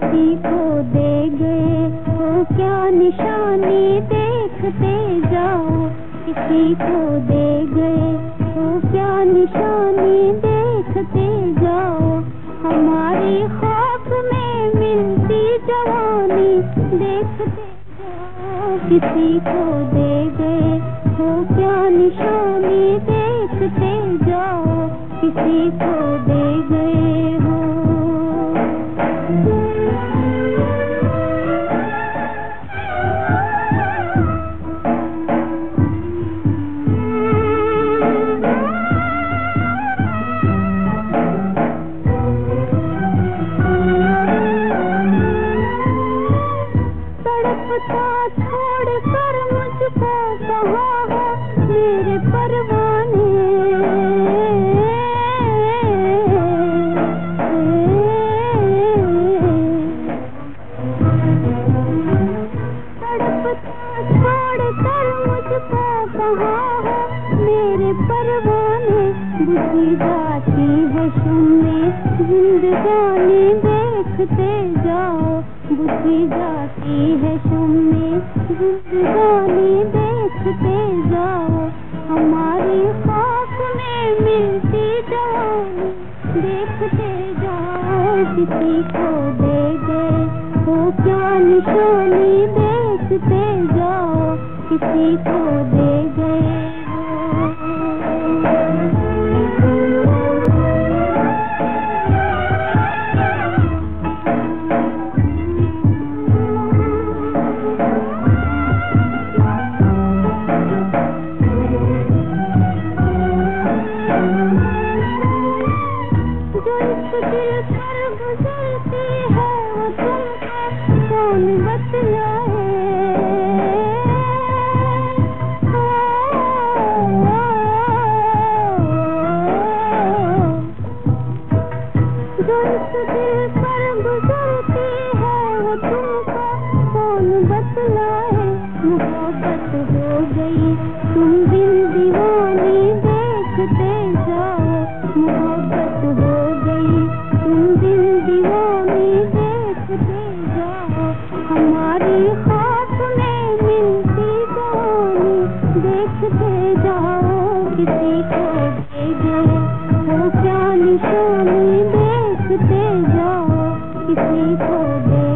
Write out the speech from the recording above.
किसी को दे गए हो क्या निशानी देखते जाओ? किसी को दे गए हो क्या निशानी देखते जाओ? हमारी खाक में मिलती जवानी देखते जाओ। किसी को दे गए हो क्या निशानी देखते जाओ? किसी को दे गए छोड़ कर मुझको कहा छोड़ कर मुझको कहा मेरे परवाने। जाती है शुमे जिंदगानी देखते जाओ। बुझी जाती है शुमे जिंदगानी देखते जाओ, हमारी खाक में मिलती जवानी देखते जाओ किसी को दे गए वो क्या निशानी देखते जाओ। किसी को दे गए जो है वो तुमको कौन बतलाए? भी किसी को दे